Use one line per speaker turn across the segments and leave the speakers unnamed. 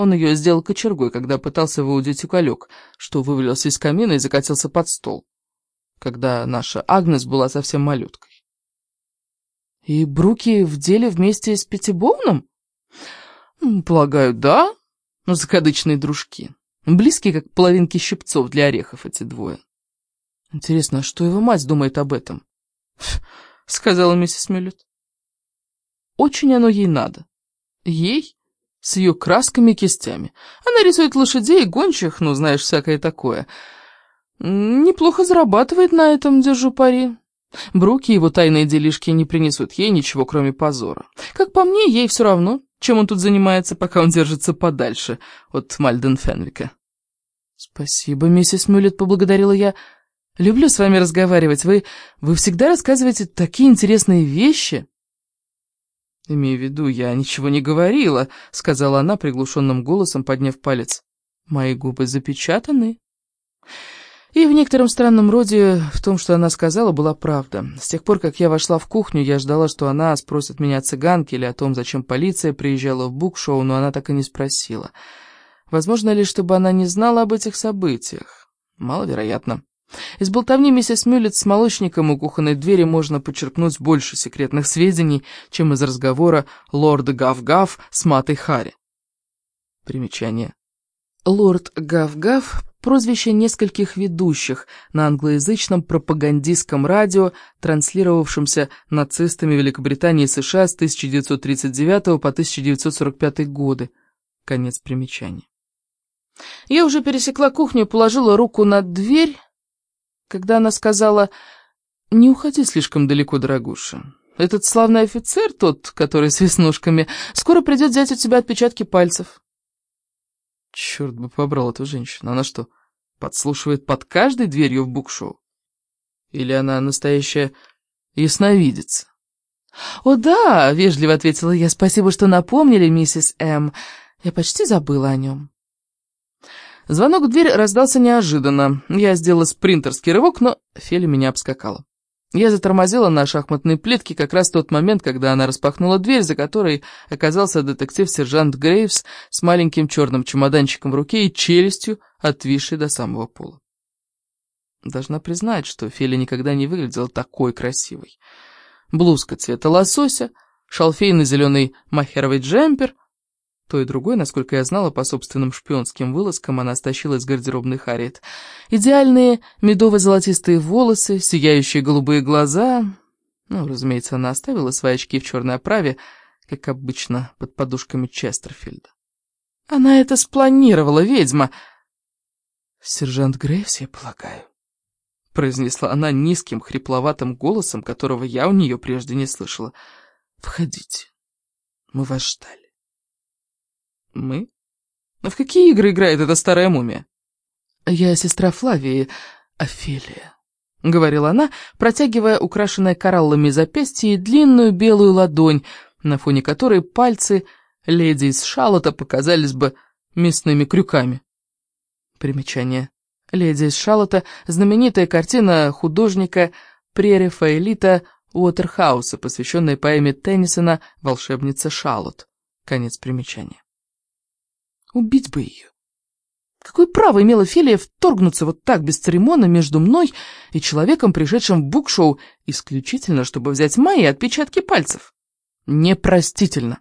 Он ее сделал кочергой, когда пытался выудить уголек, что вывалился из камина и закатился под стол, когда наша Агнес была совсем малюткой. «И Бруки в деле вместе с Пятибовным?» «Полагаю, да. Ну, закадычные дружки. Близкие, как половинки щипцов для орехов эти двое. Интересно, а что его мать думает об этом?» сказала миссис Мюллет. Очень оно ей надо. Ей? С ее красками и кистями. Она рисует лошадей и гончих, ну, знаешь, всякое такое. Неплохо зарабатывает на этом, держу пари. Бруки его тайные делишки не принесут ей ничего, кроме позора. Как по мне, ей все равно, чем он тут занимается, пока он держится подальше от Мальден Фенвика. «Спасибо, миссис Мюллет», — поблагодарила я. «Люблю с вами разговаривать. Вы, вы всегда рассказываете такие интересные вещи». «Имею в виду, я ничего не говорила», — сказала она приглушенным голосом, подняв палец. «Мои губы запечатаны». И в некотором странном роде в том, что она сказала, была правда. С тех пор, как я вошла в кухню, я ждала, что она спросит меня о цыганке или о том, зачем полиция приезжала в букшоу, но она так и не спросила. Возможно ли, чтобы она не знала об этих событиях? Маловероятно. Из болтовни миссис Мюллет с молочником у кухонной двери можно почерпнуть больше секретных сведений, чем из разговора лорда Гав-Гав с матой Харри. Примечание. Лорд Гав-Гав – прозвище нескольких ведущих на англоязычном пропагандистском радио, транслировавшемся нацистами Великобритании и США с 1939 по 1945 годы. Конец примечания. Я уже пересекла кухню и положила руку на дверь, когда она сказала «Не уходи слишком далеко, дорогуша. Этот славный офицер, тот, который с веснушками, скоро придет взять у тебя отпечатки пальцев». Черт бы побрал эту женщину. Она что, подслушивает под каждой дверью в букшоу? Или она настоящая ясновидица? «О да», — вежливо ответила я, — «спасибо, что напомнили, миссис М. Я почти забыла о нем». Звонок в дверь раздался неожиданно. Я сделала спринтерский рывок, но Феля меня обскакала. Я затормозила на шахматной плитке как раз в тот момент, когда она распахнула дверь, за которой оказался детектив-сержант Грейвс с маленьким черным чемоданчиком в руке и челюстью, отвисшей до самого пола. Должна признать, что Феля никогда не выглядела такой красивой. Блузка цвета лосося, шалфейный зеленый махеровый джемпер, то и другой, насколько я знала, по собственным шпионским вылазкам она стащила из гардеробной Харриет. Идеальные медово-золотистые волосы, сияющие голубые глаза... Ну, разумеется, она оставила свои очки в черной оправе, как обычно, под подушками Честерфильда. Она это спланировала, ведьма. «Сержант Грейвс, я полагаю», — произнесла она низким, хрипловатым голосом, которого я у нее прежде не слышала. «Входите. Мы вас ждали». «Мы? Но в какие игры играет эта старая мумия?» «Я сестра Флавии, Офелия», — говорила она, протягивая украшенное кораллами запястье и длинную белую ладонь, на фоне которой пальцы леди из Шалота показались бы мясными крюками. Примечание. «Леди из Шалота» — знаменитая картина художника прерафаэлита Уотерхауса, посвященная поэме Теннисона «Волшебница Шалот». Конец примечания. Убить бы ее. Какое право имела Фелия вторгнуться вот так бесцеремонно между мной и человеком, пришедшим в букшоу, исключительно, чтобы взять мои отпечатки пальцев? Непростительно.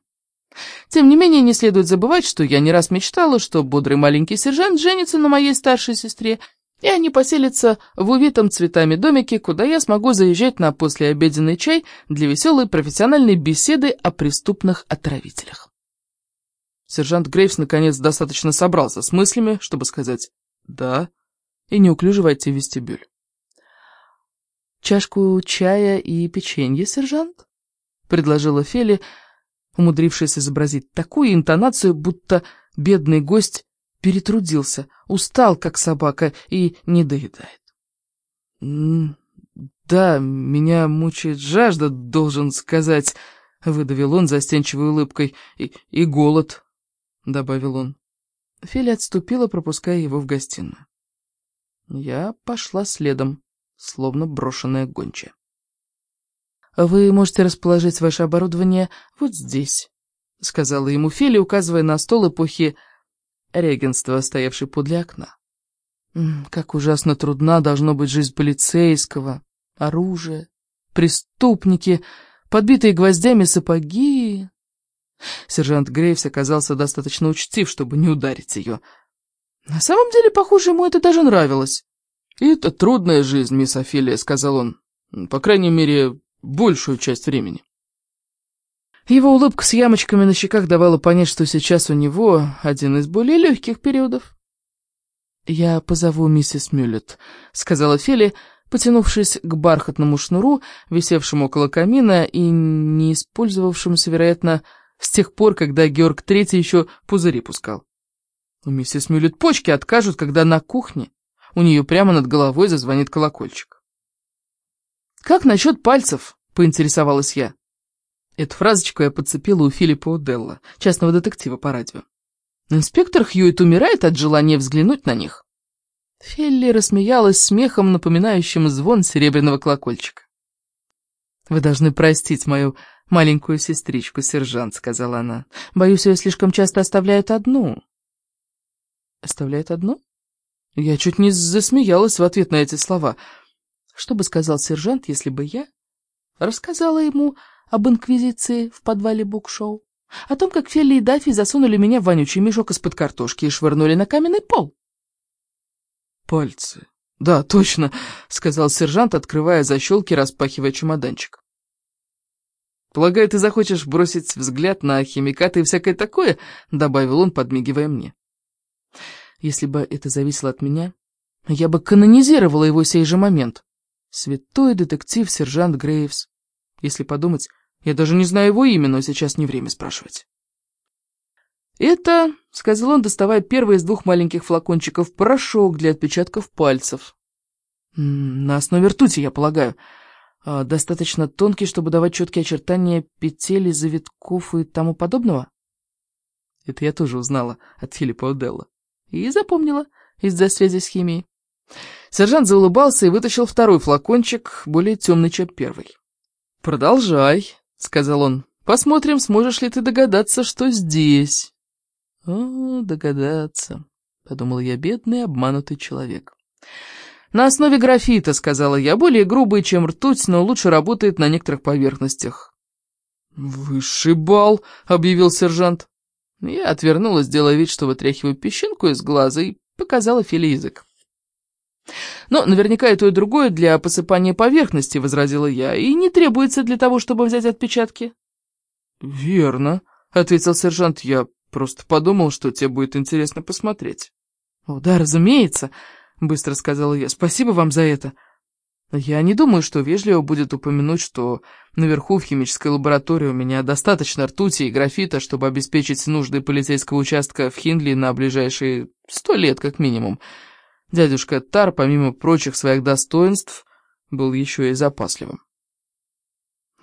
Тем не менее, не следует забывать, что я не раз мечтала, что бодрый маленький сержант женится на моей старшей сестре, и они поселятся в увитом цветами домике, куда я смогу заезжать на послеобеденный чай для веселой профессиональной беседы о преступных отравителях. Сержант Грейвс наконец достаточно собрался с мыслями, чтобы сказать «да» и неуклюже войти в вестибюль. «Чашку чая и печенье, сержант?» — предложила Фели, умудрившись изобразить такую интонацию, будто бедный гость перетрудился, устал, как собака, и не доедает. «Да, меня мучает жажда, должен сказать», — выдавил он застенчивой улыбкой, — «и, и голод». — добавил он. Филя отступила, пропуская его в гостиную. Я пошла следом, словно брошенная гончая. «Вы можете расположить ваше оборудование вот здесь», — сказала ему Филя, указывая на стол эпохи регенства, стоявшей подле окна. Как ужасно трудна должна быть жизнь полицейского. Оружие, преступники, подбитые гвоздями сапоги. Сержант Грейвс оказался достаточно учтив, чтобы не ударить ее. На самом деле, похоже, ему это даже нравилось. «Это трудная жизнь, мисс Офелия», — сказал он. «По крайней мере, большую часть времени». Его улыбка с ямочками на щеках давала понять, что сейчас у него один из более легких периодов. «Я позову миссис Мюллет», — сказала Фели, потянувшись к бархатному шнуру, висевшему около камина и не использовавшемуся, вероятно, с тех пор, когда Георг Третий еще пузыри пускал. У миссис Мюллет почки откажут, когда на кухне у нее прямо над головой зазвонит колокольчик. «Как насчет пальцев?» — поинтересовалась я. Эту фразочку я подцепила у Филиппа Уделла, частного детектива по радио. Инспектор Хьюит умирает от желания взглянуть на них. Фелли рассмеялась смехом, напоминающим звон серебряного колокольчика. «Вы должны простить мою маленькую сестричку, сержант», — сказала она. «Боюсь, ее слишком часто оставляют одну». «Оставляют одну?» Я чуть не засмеялась в ответ на эти слова. Что бы сказал сержант, если бы я рассказала ему об инквизиции в подвале букшоу? О том, как Фелли и Даффи засунули меня в вонючий мешок из-под картошки и швырнули на каменный пол. «Пальцы. Да, точно», — сказал сержант, открывая защелки, распахивая чемоданчик. «Полагаю, ты захочешь бросить взгляд на химикаты и всякое такое?» — добавил он, подмигивая мне. «Если бы это зависело от меня, я бы канонизировала его сей же момент. Святой детектив-сержант Грейвс. Если подумать, я даже не знаю его имя, но сейчас не время спрашивать. «Это», — сказал он, доставая первый из двух маленьких флакончиков, порошок для отпечатков пальцев. «На основе ртути, я полагаю. А, достаточно тонкий, чтобы давать четкие очертания петель, завитков и тому подобного?» Это я тоже узнала от Филиппа Оделла. И запомнила из-за связи с химией. Сержант заулыбался и вытащил второй флакончик, более темный, чем первый. «Продолжай», — сказал он. «Посмотрим, сможешь ли ты догадаться, что здесь». «О, догадаться», — подумал я, бедный обманутый человек. «На основе графита», — сказала я, — «более грубый, чем ртуть, но лучше работает на некоторых поверхностях». «Высший бал», — объявил сержант. Я отвернулась, делая вид, что вытряхиваю песчинку из глаза, и показала Филе язык. «Но наверняка и то, и другое для посыпания поверхности», — возразила я, «и не требуется для того, чтобы взять отпечатки». «Верно», — ответил сержант, — «я просто подумал, что тебе будет интересно посмотреть». «О, да, разумеется», — быстро сказала я, — «спасибо вам за это». Я не думаю, что вежливо будет упомянуть, что наверху в химической лаборатории у меня достаточно ртути и графита, чтобы обеспечить нужды полицейского участка в Хиндли на ближайшие сто лет как минимум. Дядюшка Тар, помимо прочих своих достоинств, был еще и запасливым.